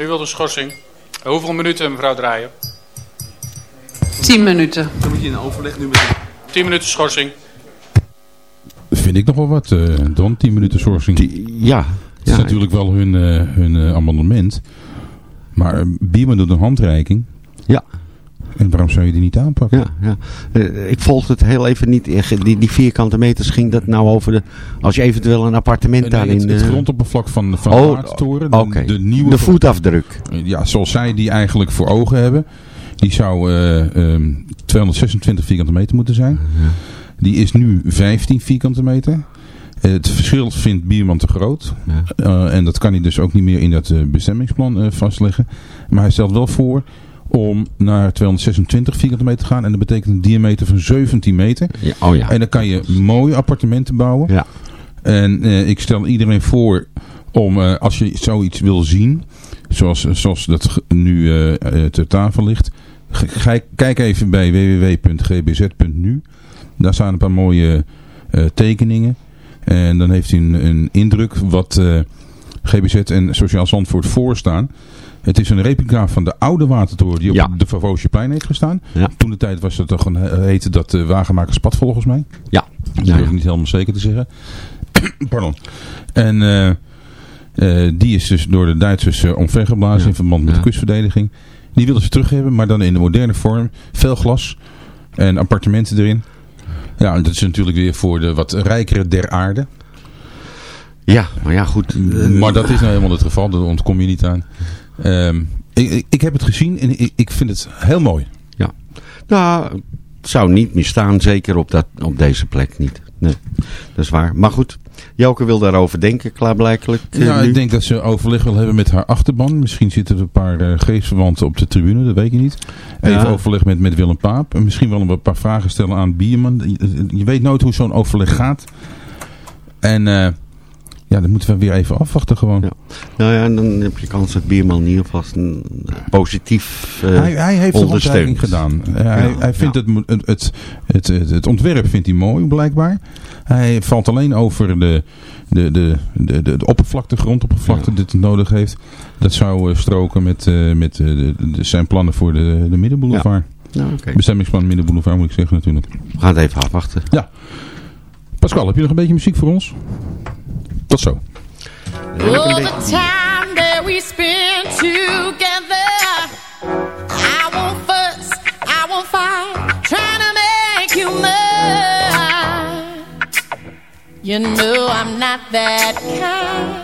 U wilt een schorsing. Hoeveel minuten, mevrouw Draaien? Tien minuten. Dan moet je in overleg nu met... Tien minuten schorsing. Vind ik nog wel wat, uh, Don. Tien minuten schorsing. ja. Het is natuurlijk wel hun, uh, hun uh, amendement. Maar Bierman doet een handreiking. Ja. En waarom zou je die niet aanpakken? Ja, ja. Uh, ik volgde het heel even niet. Die, die vierkante meters ging dat nou over de... Als je eventueel een appartement nee, daarin... Het, het grondoppervlak van, van oh. De, okay. de, nieuwe... De voetafdruk. Ja, zoals zij die eigenlijk voor ogen hebben. Die zou um, 226 vierkante meter moeten zijn. Ja. Die is nu 15 vierkante meter. Het verschil vindt Bierman te groot. Ja. Uh, en dat kan hij dus ook niet meer in dat uh, bestemmingsplan uh, vastleggen. Maar hij stelt wel voor om naar 226 vierkante meter te gaan. En dat betekent een diameter van 17 meter. Ja, oh ja. En dan kan je mooie appartementen bouwen. Ja. En ik stel iedereen voor om, als je zoiets wil zien, zoals, zoals dat nu ter tafel ligt. Ga, kijk even bij www.gbz.nu. Daar staan een paar mooie tekeningen. En dan heeft hij een, een indruk wat GBZ en Sociaal Zandvoort voorstaan. Het is een replica van de oude watertoren die op ja. de Favosjeplein heeft gestaan. Ja. Toen de tijd was het toch een, heette dat uh, Wagenmakerspad volgens mij. Ja. Dat ik niet helemaal zeker te zeggen. Pardon. En uh, die is dus door de Duitsers omvergeblazen ja. in verband met de kustverdediging. Die wilden ze terug hebben, maar dan in de moderne vorm. Veel glas en appartementen erin. Ja, dat is natuurlijk weer voor de wat rijkere der aarde. Ja, maar ja, goed. Maar dat is nou helemaal het geval, daar ontkom je niet aan. Um, ik, ik heb het gezien en ik, ik vind het heel mooi. Ja, nou, het zou niet meer staan, zeker op, dat, op deze plek niet. Nee, dat is waar. Maar goed, Joke wil daarover denken, klaarblijkelijk. Ja, nu. ik denk dat ze overleg wil hebben met haar achterban. Misschien zitten er een paar uh, geestverwanten op de tribune, dat weet je niet. Even ja. overleg met, met Willem Paap. En misschien wel een paar vragen stellen aan Bierman. Je, je weet nooit hoe zo'n overleg gaat. En uh, ja, dan moeten we weer even afwachten gewoon. Ja. Nou ja, en dan heb je kans dat Bierman in ieder geval een positief uh, hij, hij heeft een gedaan. Ja, hij, hij vindt ja. het, het, het, het, het ontwerp vindt hij mooi, blijkbaar. Hij valt alleen over de, de, de, de, de, de oppervlakte, grondoppervlakte ja. die het nodig heeft. Dat zou stroken met, met de, de, zijn plannen voor de, de Middenboulevard. Ja. Okay. Bestemmingsplan Middenboulevard moet ik zeggen natuurlijk. We gaan het even afwachten. Ja. Pascal, heb je nog een beetje muziek voor ons? Tot zo. All the time that we spend together I won't fuss, I won't fight Trying to make you mine You know I'm not that kind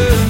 you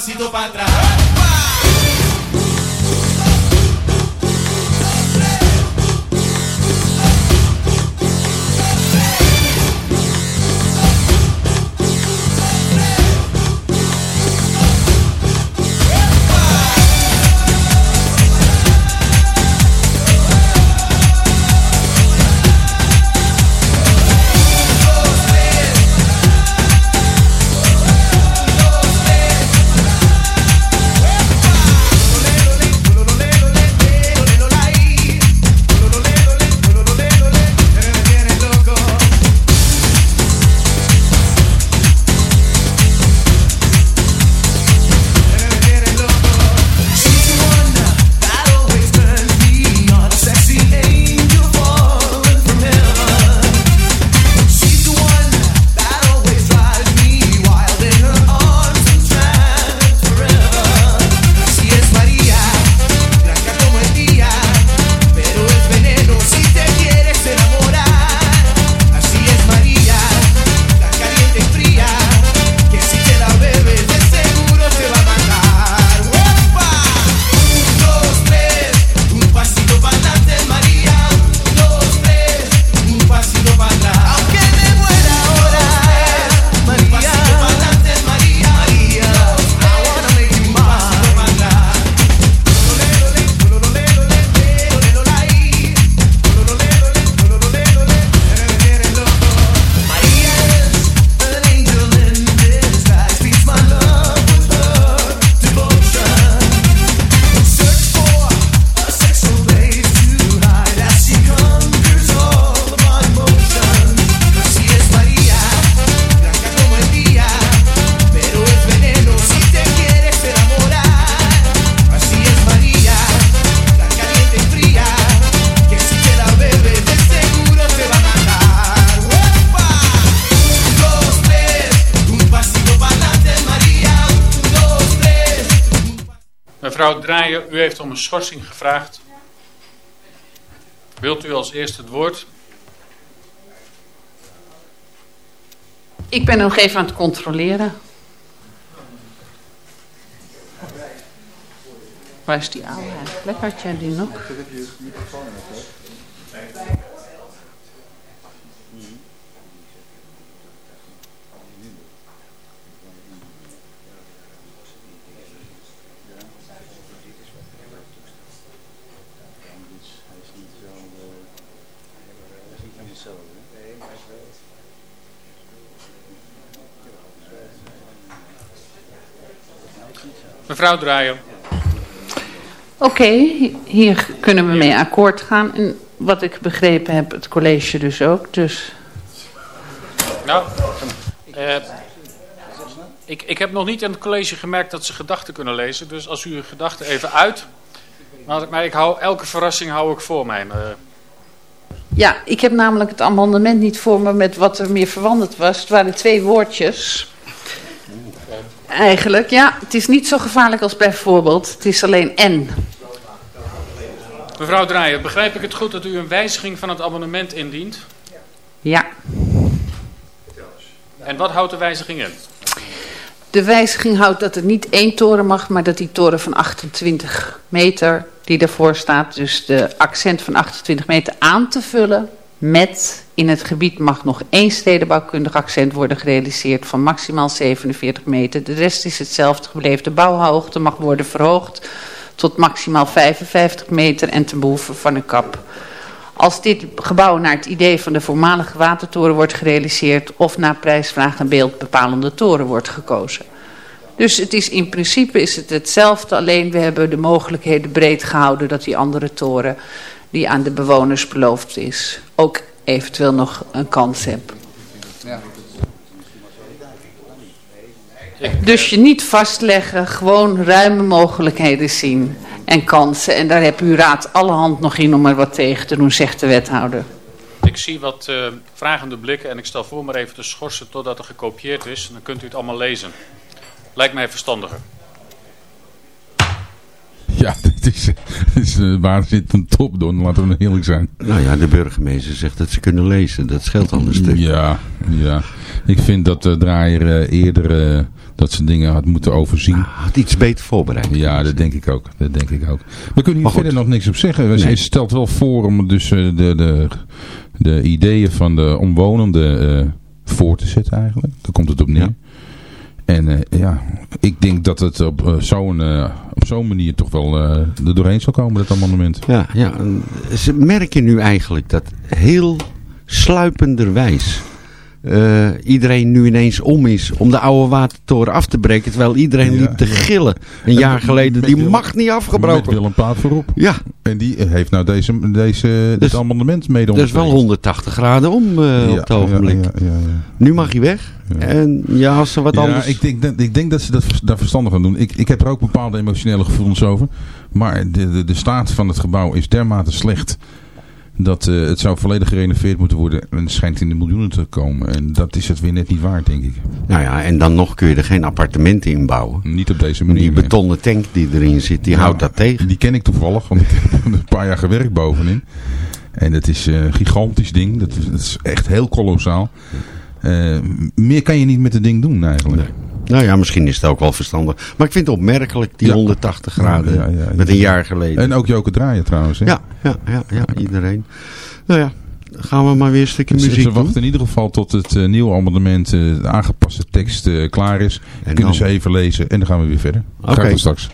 se dou pra trás. Om een schorsing gevraagd. Wilt u als eerste het woord? Ik ben nog even aan het controleren. Waar is die oude eigenlijk? Had jij die nog? Mevrouw Draaier. Oké, hier kunnen we mee akkoord gaan. En wat ik begrepen heb, het college dus ook. Dus... Nou, uh, ik, ik heb nog niet in het college gemerkt dat ze gedachten kunnen lezen. Dus als u uw gedachten even uit... Maar, maar ik hou, elke verrassing hou ik voor mij. Ja, ik heb namelijk het amendement niet voor me met wat er meer verwanderd was. Het waren twee woordjes. Eigenlijk, ja. Het is niet zo gevaarlijk als bijvoorbeeld. Het is alleen N. Mevrouw Draaier, begrijp ik het goed dat u een wijziging van het abonnement indient? Ja. En wat houdt de wijziging in? De wijziging houdt dat er niet één toren mag, maar dat die toren van 28 meter die ervoor staat, dus de accent van 28 meter aan te vullen met in het gebied mag nog één stedenbouwkundig accent worden gerealiseerd van maximaal 47 meter. De rest is hetzelfde gebleven. De bouwhoogte mag worden verhoogd tot maximaal 55 meter en ten behoeve van een kap. Als dit gebouw naar het idee van de voormalige watertoren wordt gerealiseerd of naar prijsvraag een beeldbepalende toren wordt gekozen. Dus het is in principe is het hetzelfde, alleen we hebben de mogelijkheden breed gehouden dat die andere toren die aan de bewoners beloofd is, ook eventueel nog een kans hebt. Ja. Dus je niet vastleggen, gewoon ruime mogelijkheden zien en kansen. En daar heb u raad alle hand nog in om er wat tegen te doen, zegt de wethouder. Ik zie wat uh, vragende blikken en ik stel voor maar even te schorsen totdat er gekopieerd is. Dan kunt u het allemaal lezen. Lijkt mij verstandiger. Ja, dit is, dit is uh, waar zit een top door, laten we eerlijk zijn. Nou ja, de burgemeester zegt dat ze kunnen lezen. Dat scheelt al een stuk. Ja, ja. Ik vind dat de draaier uh, eerder uh, dat ze dingen had moeten overzien. Ah, had iets beter voorbereid. Ja, dat denk ik ook. Dat denk ik ook. We kunnen hier verder nog niks op zeggen. Nee. Stelt wel voor om dus de, de, de ideeën van de omwonenden voor te zetten eigenlijk. Daar komt het op neer. Ja. En uh, ja, ik denk dat het op uh, zo'n uh, op zo'n manier toch wel er doorheen zal komen, dat amendement. Ja, ja. Ze merken nu eigenlijk dat heel sluipenderwijs uh, iedereen nu ineens om is om de oude watertoren af te breken. Terwijl iedereen liep te gillen een jaar geleden. Die mag niet afgebroken. Met Willem Paat voorop. Ja. En die heeft nou deze, deze, dus, dit amendement mede Dat is wel 180 graden om uh, ja, op het ogenblik. Ja, ja, nu mag hij weg. En ja, als ze wat anders... Ik denk, dat, ik denk dat ze dat daar verstandig aan doen. Ik, ik heb er ook bepaalde emotionele gevoelens over. Maar de, de, de staat van het gebouw is dermate slecht dat uh, het zou volledig gerenoveerd moeten worden. En het schijnt in de miljoenen te komen. En dat is het weer net niet waard, denk ik. Nou ja, en dan nog kun je er geen appartementen in bouwen. Niet op deze manier. Die betonnen tank die erin zit, die houdt dat tegen. Die ken ik toevallig, want ik heb een paar jaar gewerkt bovenin. En het is een gigantisch ding. Dat is, dat is echt heel kolossaal. Uh, meer kan je niet met het ding doen eigenlijk. Nee. Nou ja, misschien is het ook wel verstandig. Maar ik vind het opmerkelijk, die 180 graden ja, ja, met een jaar geleden. En ook Joke Draaien trouwens. Hè? Ja, ja, ja, ja, iedereen. Nou ja, gaan we maar weer een stukje muziek Ze wachten in ieder geval tot het uh, nieuwe amendement, uh, de aangepaste tekst uh, klaar is. En kunnen dan... ze even lezen en dan gaan we weer verder. Oké. Okay. straks.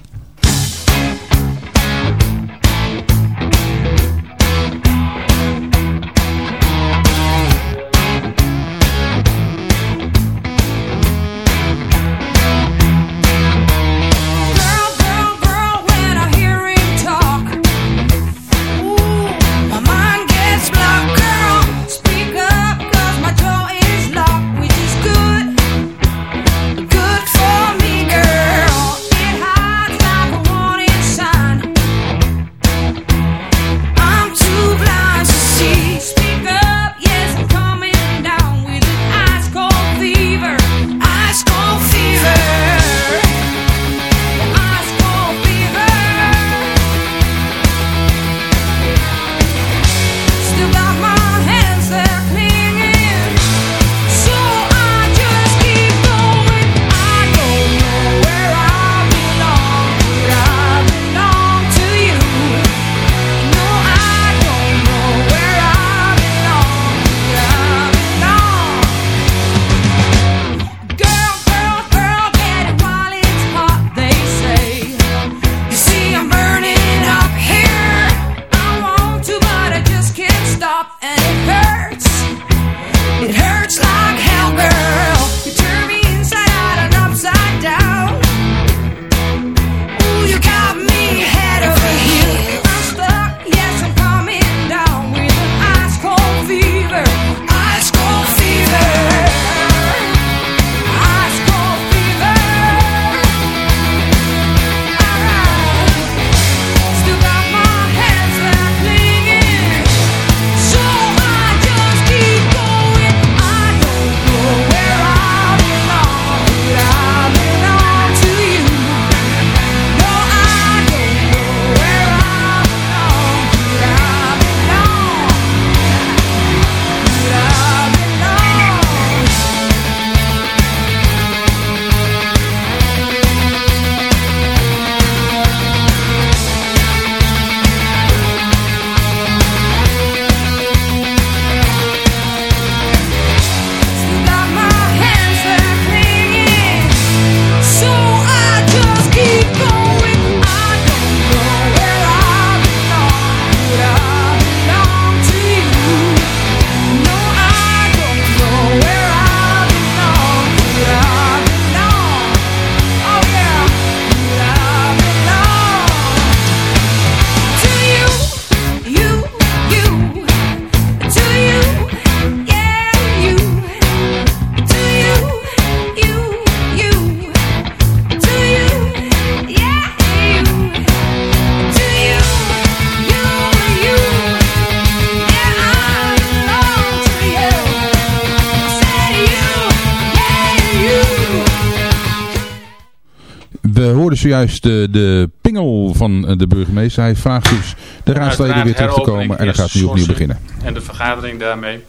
Zojuist de, de pingel van de burgemeester. Hij vraagt dus de raadsleden weer terug te komen en dan gaat nu opnieuw beginnen. En de vergadering daarmee.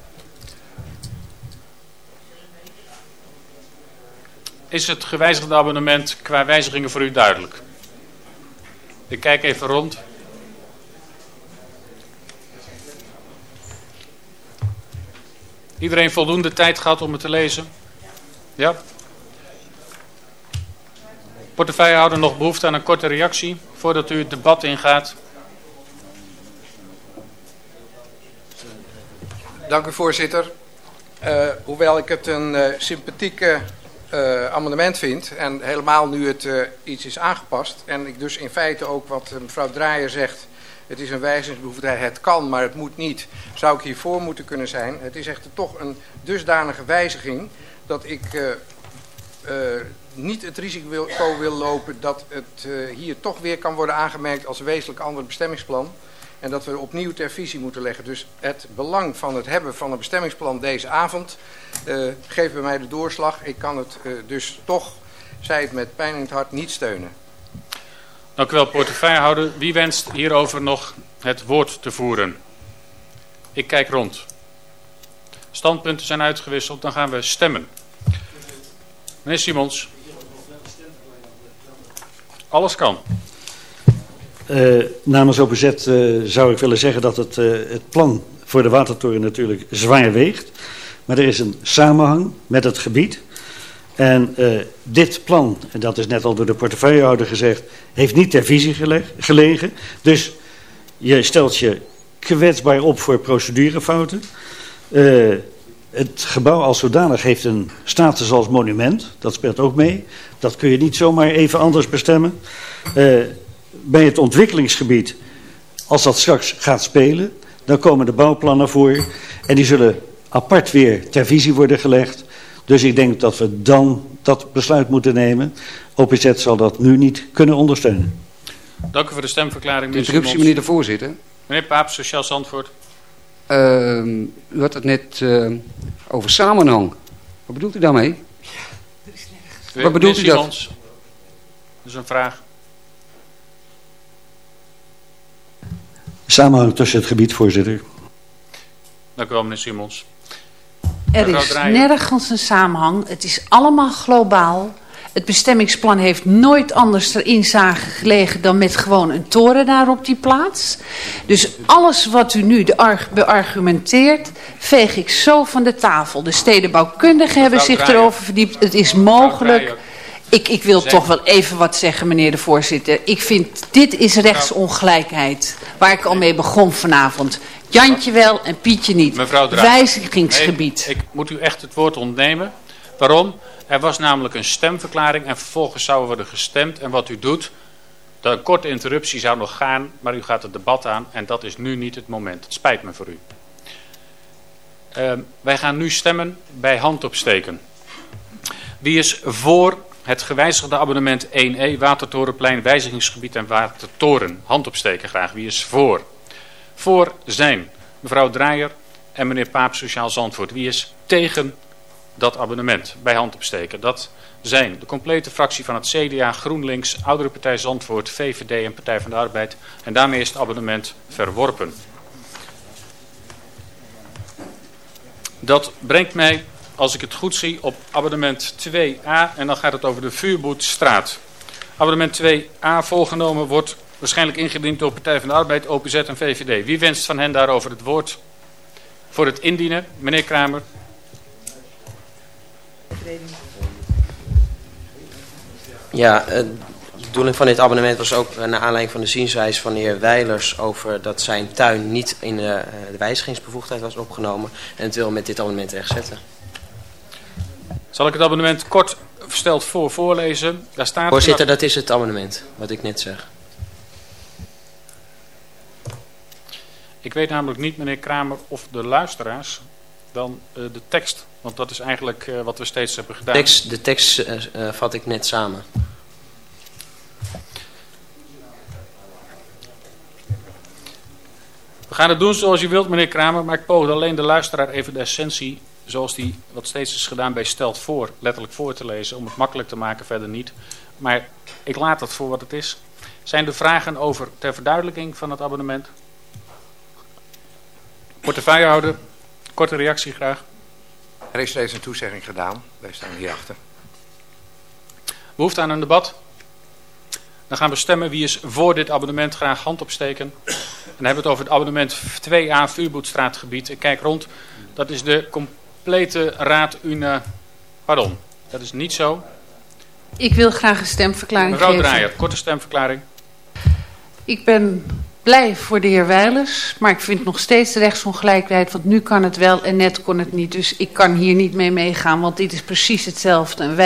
Is het gewijzigde abonnement qua wijzigingen voor u duidelijk? Ik kijk even rond. Iedereen voldoende tijd gehad om het te lezen? Ja? Portefeuillehouder nog behoefte aan een korte reactie voordat u het debat ingaat? Dank u voorzitter. Uh, hoewel ik het een uh, sympathieke uh, amendement vind en helemaal nu het iets is aangepast en ik dus in feite ook wat mevrouw Draaier zegt het is een wijzigingsbehoefte, het kan, maar het moet niet. Zou ik hiervoor moeten kunnen zijn. Het is echter toch een dusdanige wijziging dat ik niet het risico wil, lopen dat het uh, hier toch weer kan worden aangemerkt als wezenlijk ander bestemmingsplan. En dat we opnieuw ter visie moeten leggen. Dus het belang van het hebben van een bestemmingsplan deze avond geeft bij mij de doorslag. Ik kan het dus toch, zij het met pijn in het hart, niet steunen. Dank u wel, portefeuillehouder. Wie wenst hierover nog het woord te voeren? Ik kijk rond. Standpunten zijn uitgewisseld, dan gaan we stemmen. Meneer Simons. Alles kan. Uh, namens OPZ uh, eh, zou ik willen zeggen dat het, uh, het plan voor de watertoren natuurlijk zwaar weegt. Maar er is een samenhang met het gebied. En dit plan, en dat is net al door de portefeuillehouder gezegd, heeft niet ter visie gelegen. Dus je stelt je kwetsbaar op voor procedurefouten. Het gebouw als zodanig heeft een status als monument. Dat speelt ook mee. Dat kun je niet zomaar even anders bestemmen. Uh, bij het ontwikkelingsgebied, als dat straks gaat spelen, dan komen de bouwplannen voor. En die zullen apart weer ter visie worden gelegd. Dus ik denk dat we dan dat besluit moeten nemen. OPZ zal dat nu niet kunnen ondersteunen. Dank u voor de stemverklaring. Interruptie, meneer de voorzitter. Meneer Paap, Sociaal Zandvoort. Uh, u had het net uh, over samenhang. Wat bedoelt u daarmee? Wat bedoelt u dat? Dat is een vraag. Samenhang tussen het gebied, voorzitter. Dank u wel, meneer Simons. Er is nergens een samenhang. Het is allemaal globaal. Het bestemmingsplan heeft nooit anders erin zagen gelegen dan met gewoon een toren daar op die plaats. Dus alles wat u nu beargumenteert, veeg ik zo van de tafel. De stedenbouwkundigen hebben zich erover verdiept. Het is mogelijk. Ik, ik wil toch wel even wat zeggen, meneer de voorzitter. Ik vind, dit is rechtsongelijkheid, waar ik al mee begon vanavond. Jantje wel en Pietje niet. Mevrouw Wijzigingsgebied. ik moet u echt het woord ontnemen. Waarom? Er was namelijk een stemverklaring en vervolgens zou worden gestemd. En wat u doet, de korte interruptie zou nog gaan, maar u gaat het debat aan. En dat is nu niet het moment. Het spijt me voor u. Uh, wij gaan nu stemmen bij handopsteken. Wie is voor het gewijzigde abonnement 1E, Watertorenplein, Wijzigingsgebied en Watertoren? Handopsteken graag. Wie is voor? Voor zijn mevrouw Draaier en meneer Paap Sociaal Zandvoort. Wie is tegen dat abonnement bij hand opsteken? Dat zijn de complete fractie van het CDA, GroenLinks, Oudere Partij Zandvoort, VVD en Partij van de Arbeid. En daarmee is het abonnement verworpen. Dat brengt mij, als ik het goed zie, op abonnement 2a en dan gaat het over de Vuurboetstraat. Abonnement 2a volgenomen wordt waarschijnlijk ingediend door Partij van de Arbeid, OPZ en VVD. Wie wenst van hen daarover het woord voor het indienen? Meneer Kramer. Ja, eh, de bedoeling van dit abonnement was ook naar aanleiding van de zienswijze van de heer Weilers over dat zijn tuin niet in de, eh, de wijzigingsbevoegdheid was opgenomen. En het wil met dit abonnement rechtzetten. Zal ik het abonnement kort versteld voor voorlezen? Daar staat Voorzitter, dat is het abonnement, wat ik net zeg. Ik weet namelijk niet, meneer Kramer, of de luisteraars dan uh, de tekst. Want dat is eigenlijk uh, wat we steeds hebben gedaan. De tekst, de tekst uh, vat ik net samen. We gaan het doen zoals u wilt, meneer Kramer. Maar ik poog alleen de luisteraar even de essentie zoals die wat steeds is gedaan bij stelt voor, letterlijk voor te lezen, om het makkelijk te maken, verder niet. Maar ik laat het voor wat het is. Zijn er vragen over ter verduidelijking van het abonnement? Portefeuillehouder, korte reactie graag. Er is steeds een toezegging gedaan. Wij staan hierachter. Behoefte aan een debat? Dan gaan we stemmen. Wie is voor dit abonnement? Graag hand opsteken. En dan hebben we het over het abonnement 2A Vuurboetstraatgebied. Ik kijk rond. Dat is de complete raad UNE. Pardon, dat is niet zo. Ik wil graag een stemverklaring Mevrouw geven. Draaier, korte stemverklaring. Ik ben blij voor de heer Weilers, maar ik vind nog steeds rechtsongelijkheid, want nu kan het wel en net kon het niet. Dus ik kan hier niet mee meegaan, want dit is precies hetzelfde. En wij